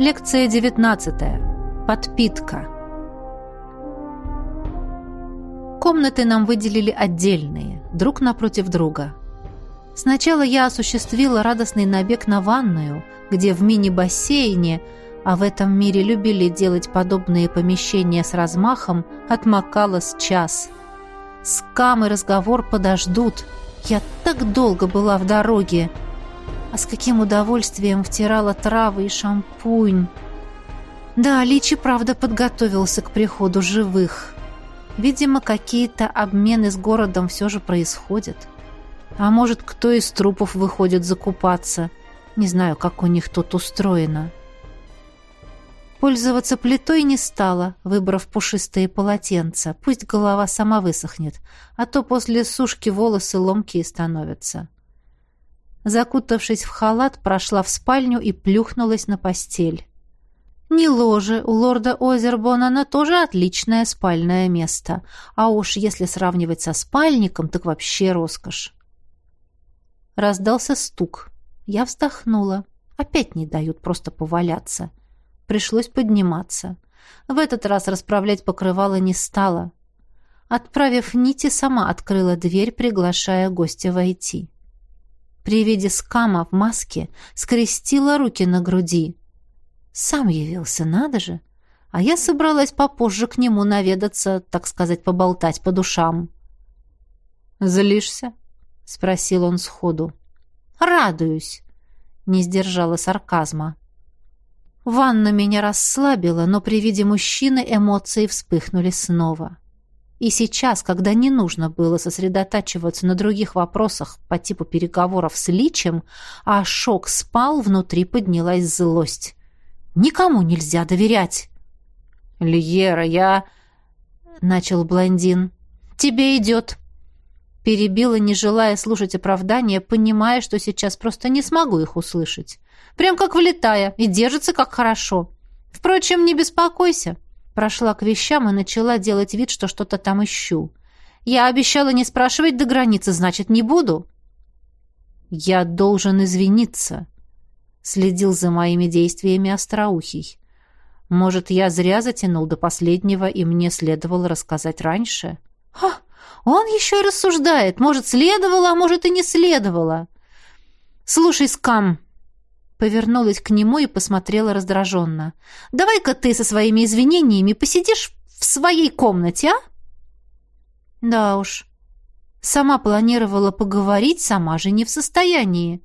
Лекция 19. Подпитка. Комнаты нам выделили отдельные, друг напротив друга. Сначала я осуществила радостный набег на ванную, где в мини-бассейне, а в этом мире любили делать подобные помещения с размахом, отмокалась час. Скам и разговор подождут. Я так долго была в дороге. А с каким удовольствием втирала травы и шампунь. Да, Личи, правда, подготовился к приходу живых. Видимо, какие-то обмены с городом все же происходят. А может, кто из трупов выходит закупаться. Не знаю, как у них тут устроено. Пользоваться плитой не стала, выбрав пушистые полотенца. Пусть голова сама высохнет, а то после сушки волосы ломкие становятся. Закутавшись в халат, прошла в спальню и плюхнулась на постель. Не ложе, у лорда Озербонана тоже отличное спальное место. А уж если сравнивать со спальником, так вообще роскошь. Раздался стук. Я вздохнула. Опять не дают просто поваляться. Пришлось подниматься. В этот раз расправлять покрывало не стало. Отправив нити, сама открыла дверь, приглашая гостя войти при виде скама в маске скрестила руки на груди. Сам явился, надо же. А я собралась попозже к нему наведаться, так сказать, поболтать по душам. «Злишься?» — спросил он сходу. «Радуюсь», — не сдержала сарказма. Ванна меня расслабила, но при виде мужчины эмоции вспыхнули снова. И сейчас, когда не нужно было сосредотачиваться на других вопросах по типу переговоров с Личем, а шок спал, внутри поднялась злость. «Никому нельзя доверять!» «Льера, я...» — начал блондин. «Тебе идет!» Перебила, не желая слушать оправдания, понимая, что сейчас просто не смогу их услышать. Прям как влетая, и держится как хорошо. Впрочем, не беспокойся. Прошла к вещам и начала делать вид, что что-то там ищу. Я обещала не спрашивать до границы, значит, не буду. Я должен извиниться. Следил за моими действиями остроухий. Может, я зря затянул до последнего, и мне следовало рассказать раньше? Ха! Он еще и рассуждает. Может, следовало, а может, и не следовало. Слушай, Скам, Повернулась к нему и посмотрела раздраженно. «Давай-ка ты со своими извинениями посидишь в своей комнате, а?» «Да уж. Сама планировала поговорить, сама же не в состоянии.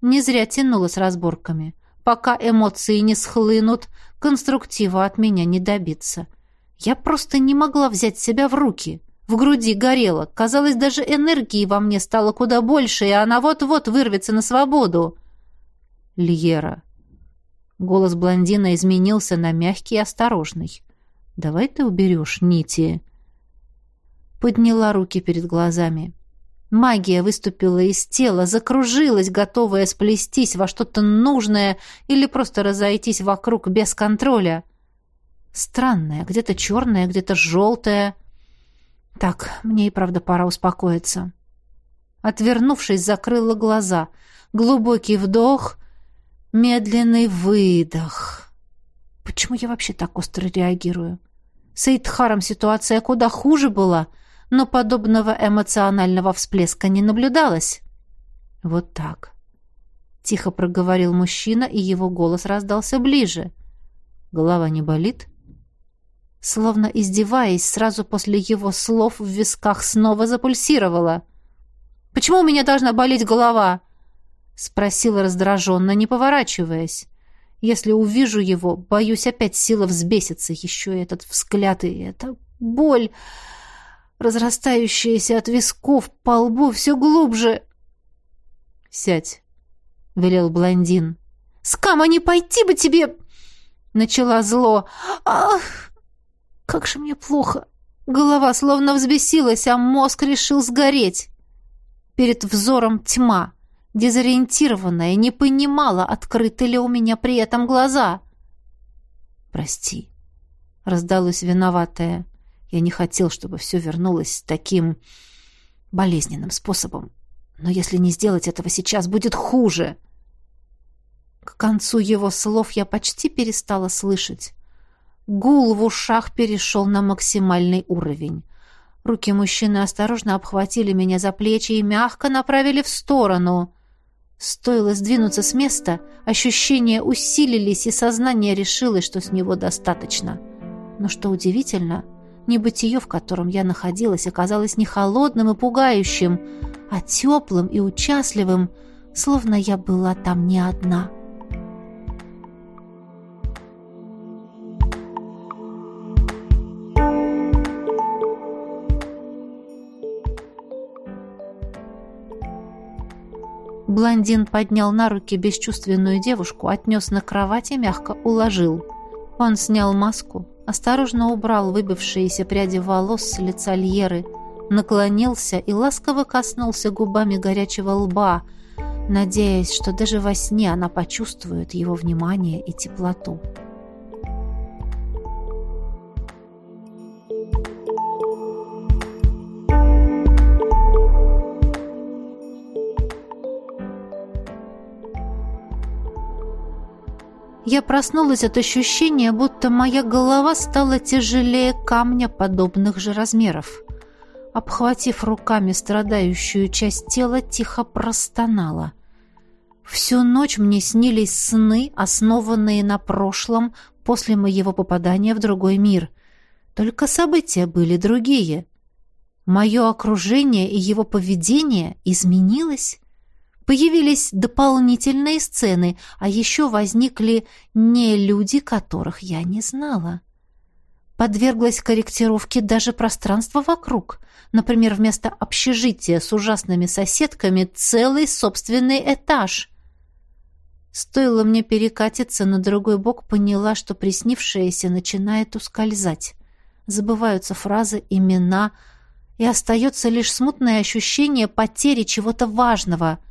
Не зря тянула с разборками. Пока эмоции не схлынут, конструктива от меня не добиться. Я просто не могла взять себя в руки». В груди горело. Казалось, даже энергии во мне стало куда больше, и она вот-вот вырвется на свободу. Льера. Голос блондина изменился на мягкий и осторожный. «Давай ты уберешь нити». Подняла руки перед глазами. Магия выступила из тела, закружилась, готовая сплестись во что-то нужное или просто разойтись вокруг без контроля. Странная, где-то черная, где-то желтая. Так, мне и правда пора успокоиться. Отвернувшись, закрыла глаза. Глубокий вдох Медленный выдох. Почему я вообще так остро реагирую? С Эйдхаром ситуация куда хуже была, но подобного эмоционального всплеска не наблюдалось. Вот так. Тихо проговорил мужчина, и его голос раздался ближе. Голова не болит? Словно издеваясь, сразу после его слов в висках снова запульсировала. «Почему у меня должна болеть голова?» — спросила раздраженно, не поворачиваясь. «Если увижу его, боюсь, опять сила взбесится. Еще этот взгляд и эта боль, разрастающаяся от висков по лбу все глубже». «Сядь», — велел блондин. «Скама, не пойти бы тебе!» — начала зло. «Ах, как же мне плохо!» Голова словно взбесилась, а мозг решил сгореть. Перед взором тьма — дезориентированная, не понимала, открыты ли у меня при этом глаза. «Прости», — раздалось виноватое. «Я не хотел, чтобы все вернулось таким болезненным способом. Но если не сделать этого сейчас, будет хуже». концу его слов я почти перестала слышать. Гул в ушах перешел на максимальный уровень. Руки мужчины осторожно обхватили меня за плечи и мягко направили в сторону. Стоило сдвинуться с места, ощущения усилились, и сознание решило, что с него достаточно. Но что удивительно, небытие, в котором я находилась, оказалось не холодным и пугающим, а теплым и участливым, словно я была там не одна. — Блондин поднял на руки бесчувственную девушку, отнес на кровать и мягко уложил. Он снял маску, осторожно убрал выбившиеся пряди волос с лица Льеры, наклонился и ласково коснулся губами горячего лба, надеясь, что даже во сне она почувствует его внимание и теплоту. Я проснулась от ощущения, будто моя голова стала тяжелее камня подобных же размеров. Обхватив руками страдающую часть тела, тихо простонала. Всю ночь мне снились сны, основанные на прошлом, после моего попадания в другой мир. Только события были другие. Мое окружение и его поведение изменилось. Появились дополнительные сцены, а еще возникли не люди, которых я не знала. Подверглась корректировке даже пространство вокруг. Например, вместо общежития с ужасными соседками целый собственный этаж. Стоило мне перекатиться на другой бок, поняла, что приснившееся начинает ускользать. Забываются фразы, имена, и остается лишь смутное ощущение потери чего-то важного —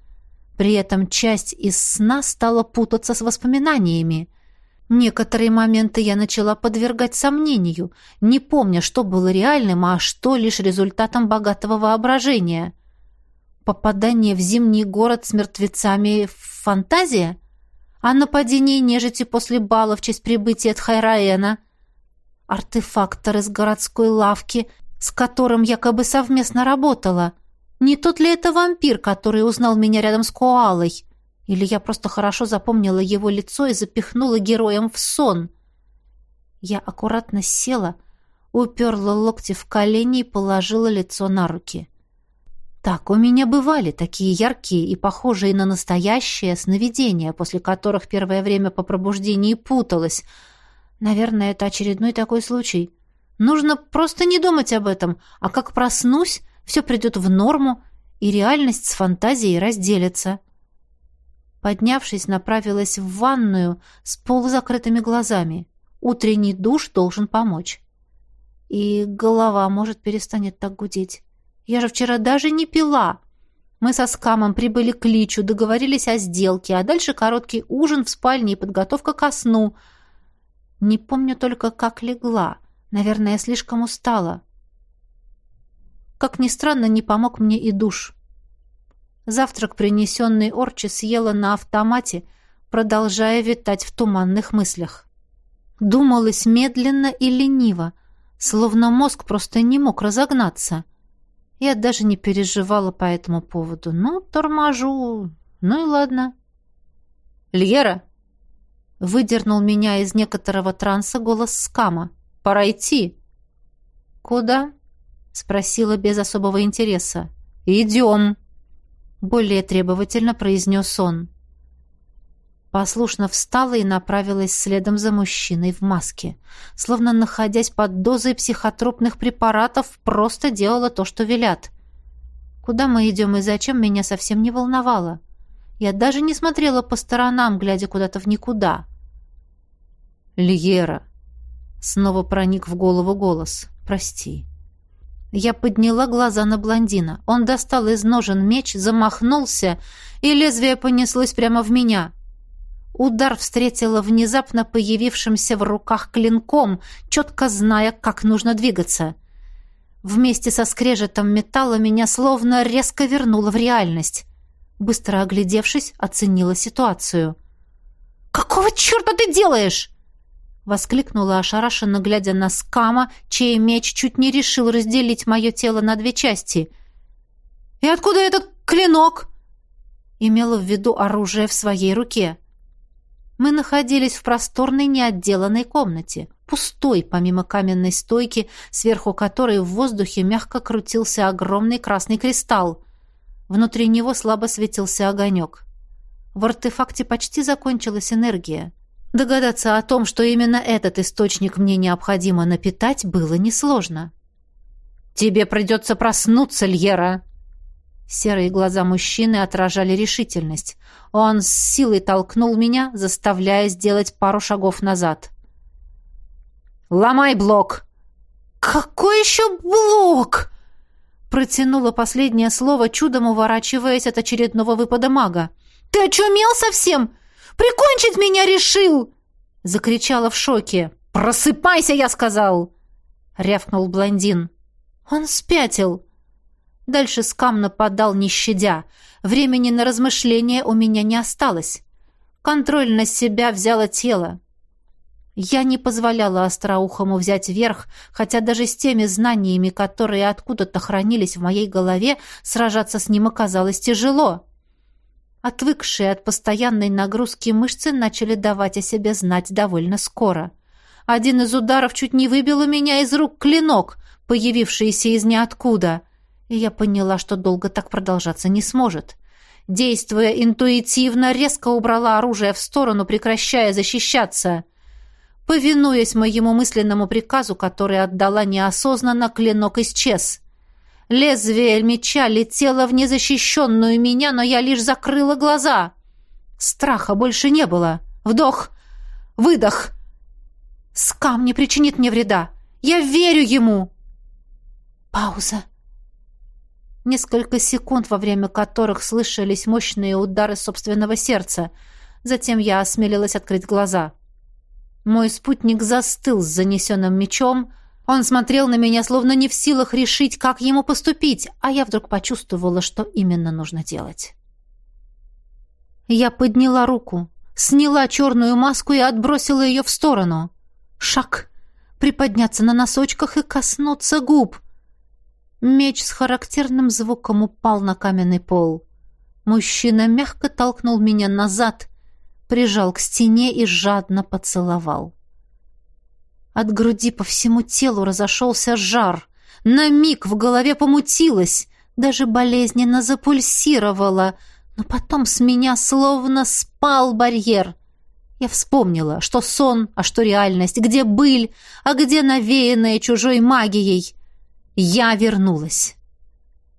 при этом часть из сна стала путаться с воспоминаниями. Некоторые моменты я начала подвергать сомнению, не помня, что было реальным, а что лишь результатом богатого воображения. Попадание в зимний город с мертвецами — фантазия? А нападение нежити после бала в честь прибытия Тхайраэна? Артефактор из городской лавки, с которым якобы совместно работала — не тот ли это вампир, который узнал меня рядом с Коалой? Или я просто хорошо запомнила его лицо и запихнула героем в сон? Я аккуратно села, уперла локти в колени и положила лицо на руки. Так, у меня бывали такие яркие и похожие на настоящее сновидения, после которых первое время по пробуждении путалась. Наверное, это очередной такой случай. Нужно просто не думать об этом, а как проснусь, все придет в норму, и реальность с фантазией разделится. Поднявшись, направилась в ванную с полузакрытыми глазами. Утренний душ должен помочь. И голова, может, перестанет так гудеть. Я же вчера даже не пила. Мы со Скамом прибыли к Личу, договорились о сделке, а дальше короткий ужин в спальне и подготовка ко сну. Не помню только, как легла. Наверное, слишком устала. Как ни странно, не помог мне и душ. Завтрак, принесенный Орчи, съела на автомате, продолжая витать в туманных мыслях. Думалось медленно и лениво, словно мозг просто не мог разогнаться. Я даже не переживала по этому поводу. Ну, торможу. Ну и ладно. «Льера!» Выдернул меня из некоторого транса голос Скама. «Пора идти!» «Куда?» — спросила без особого интереса. «Идем!» — более требовательно произнес он. Послушно встала и направилась следом за мужчиной в маске. Словно находясь под дозой психотропных препаратов, просто делала то, что велят. Куда мы идем и зачем, меня совсем не волновало. Я даже не смотрела по сторонам, глядя куда-то в никуда. «Льера!» Снова проник в голову голос. «Прости». Я подняла глаза на блондина. Он достал из ножен меч, замахнулся, и лезвие понеслось прямо в меня. Удар встретила внезапно появившимся в руках клинком, четко зная, как нужно двигаться. Вместе со скрежетом металла меня словно резко вернуло в реальность. Быстро оглядевшись, оценила ситуацию. «Какого черта ты делаешь?» Воскликнула ошарашенно, глядя на скама, чей меч чуть не решил разделить мое тело на две части. «И откуда этот клинок?» Имела в виду оружие в своей руке. Мы находились в просторной неотделанной комнате, пустой, помимо каменной стойки, сверху которой в воздухе мягко крутился огромный красный кристалл. Внутри него слабо светился огонек. В артефакте почти закончилась энергия. Догадаться о том, что именно этот источник мне необходимо напитать, было несложно. «Тебе придется проснуться, Льера!» Серые глаза мужчины отражали решительность. Он с силой толкнул меня, заставляя сделать пару шагов назад. «Ломай блок!» «Какой еще блок?» Протянула последнее слово, чудом уворачиваясь от очередного выпада мага. «Ты очумел совсем? Прикончить меня решил!» Закричала в шоке. «Просыпайся, я сказал!» Рявкнул блондин. Он спятил. Дальше скам нападал, не щадя. Времени на размышления у меня не осталось. Контроль на себя взяло тело. Я не позволяла остроухому взять верх, хотя даже с теми знаниями, которые откуда-то хранились в моей голове, сражаться с ним оказалось тяжело. Отвыкшие от постоянной нагрузки мышцы начали давать о себе знать довольно скоро. Один из ударов чуть не выбил у меня из рук клинок, появившийся из ниоткуда, и я поняла, что долго так продолжаться не сможет. Действуя интуитивно, резко убрала оружие в сторону, прекращая защищаться. Повинуясь моему мысленному приказу, который отдала неосознанно, клинок исчез. Лезвие меча летело в незащищенную меня, но я лишь закрыла глаза. Страха больше не было. Вдох, выдох. Скам не причинит мне вреда. Я верю ему. Пауза. Несколько секунд, во время которых слышались мощные удары собственного сердца. Затем я осмелилась открыть глаза. Мой спутник застыл с занесенным мечом, он смотрел на меня, словно не в силах решить, как ему поступить, а я вдруг почувствовала, что именно нужно делать. Я подняла руку, сняла черную маску и отбросила ее в сторону. Шаг. Приподняться на носочках и коснуться губ. Меч с характерным звуком упал на каменный пол. Мужчина мягко толкнул меня назад, прижал к стене и жадно поцеловал. От груди по всему телу разошелся жар. На миг в голове помутилось, даже болезненно запульсировало, но потом с меня словно спал барьер. Я вспомнила, что сон, а что реальность, где быль, а где навеянная чужой магией. Я вернулась.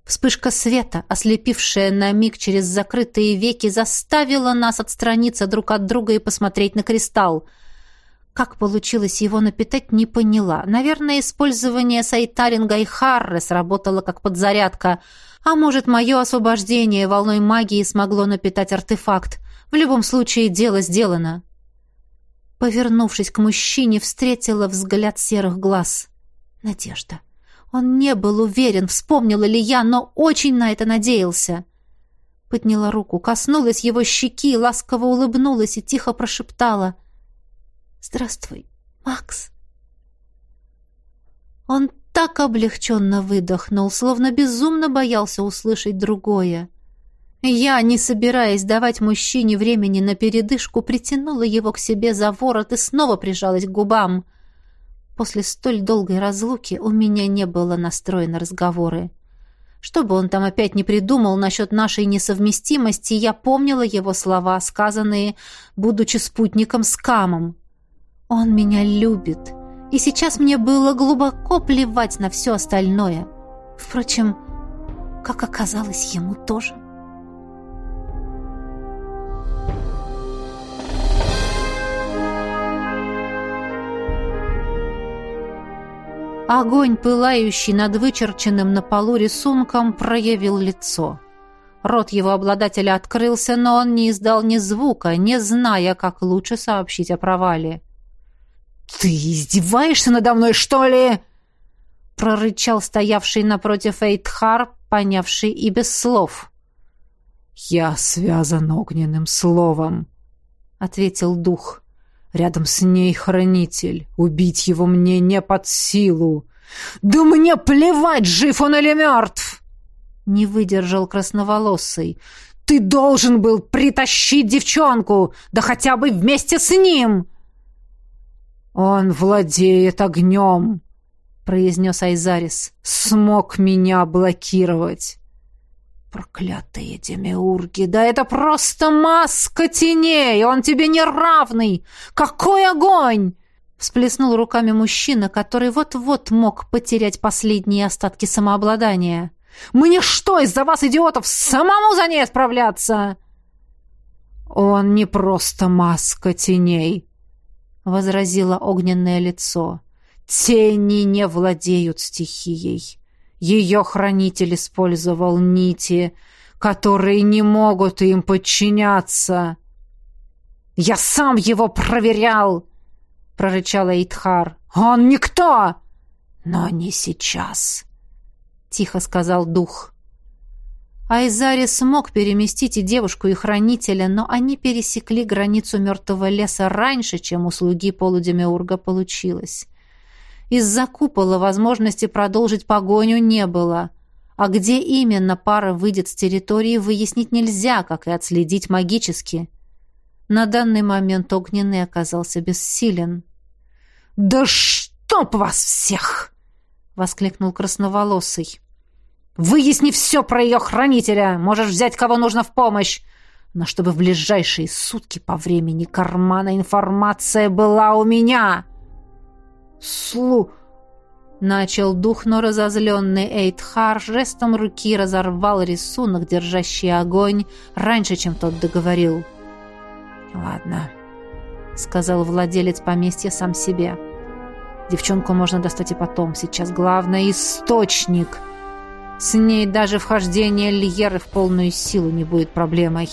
Вспышка света, ослепившая на миг через закрытые веки, заставила нас отстраниться друг от друга и посмотреть на кристалл — как получилось его напитать, не поняла. Наверное, использование сайтаринга и харры сработало как подзарядка. А может, мое освобождение волной магии смогло напитать артефакт. В любом случае, дело сделано. Повернувшись к мужчине, встретила взгляд серых глаз. Надежда. Он не был уверен, вспомнила ли я, но очень на это надеялся. Подняла руку, коснулась его щеки, ласково улыбнулась и тихо прошептала — «Здравствуй, Макс!» Он так облегченно выдохнул, словно безумно боялся услышать другое. Я, не собираясь давать мужчине времени на передышку, притянула его к себе за ворот и снова прижалась к губам. После столь долгой разлуки у меня не было настроя на разговоры. Что бы он там опять не придумал насчет нашей несовместимости, я помнила его слова, сказанные, будучи спутником с Камом. Он меня любит, и сейчас мне было глубоко плевать на все остальное. Впрочем, как оказалось, ему тоже. Огонь, пылающий над вычерченным на полу рисунком, проявил лицо. Рот его обладателя открылся, но он не издал ни звука, не зная, как лучше сообщить о провале. «Ты издеваешься надо мной, что ли?» прорычал стоявший напротив Эйтхар, понявший и без слов. «Я связан огненным словом», — ответил дух. Рядом с ней хранитель. Убить его мне не под силу. Да мне плевать, жив он или мертв! Не выдержал красноволосый. Ты должен был притащить девчонку, да хотя бы вместе с ним. Он владеет огнем, произнес Айзарис. Смог меня блокировать. Проклятые демиурги, да это просто маска теней, он тебе не равный. Какой огонь! Всплеснул руками мужчина, который вот-вот мог потерять последние остатки самообладания. Мне что, из-за вас, идиотов, самому за ней отправляться? Он не просто маска теней, возразило огненное лицо. Тени не владеют стихией. Ее хранитель использовал нити, которые не могут им подчиняться. «Я сам его проверял!» — прорычал Эйтхар. «Он никто!» «Но не сейчас!» — тихо сказал дух. Айзари смог переместить и девушку, и хранителя, но они пересекли границу мертвого леса раньше, чем у слуги полудемиурга получилось. Из-за купола возможности продолжить погоню не было. А где именно пара выйдет с территории, выяснить нельзя, как и отследить магически. На данный момент огненный оказался бессилен. «Да чтоб вас всех!» — воскликнул красноволосый. «Выясни все про ее хранителя! Можешь взять, кого нужно в помощь! Но чтобы в ближайшие сутки по времени кармана информация была у меня!» слу...» Начал дух, но разозленный Эйтхар жестом руки разорвал рисунок, держащий огонь, раньше, чем тот договорил. «Ладно», — сказал владелец поместья сам себе. «Девчонку можно достать и потом. Сейчас главное — источник. С ней даже вхождение Льеры в полную силу не будет проблемой».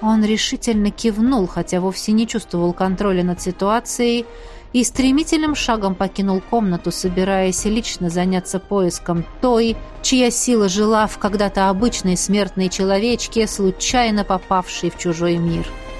Он решительно кивнул, хотя вовсе не чувствовал контроля над ситуацией, и стремительным шагом покинул комнату, собираясь лично заняться поиском той, чья сила жила в когда-то обычной смертной человечке, случайно попавшей в чужой мир. —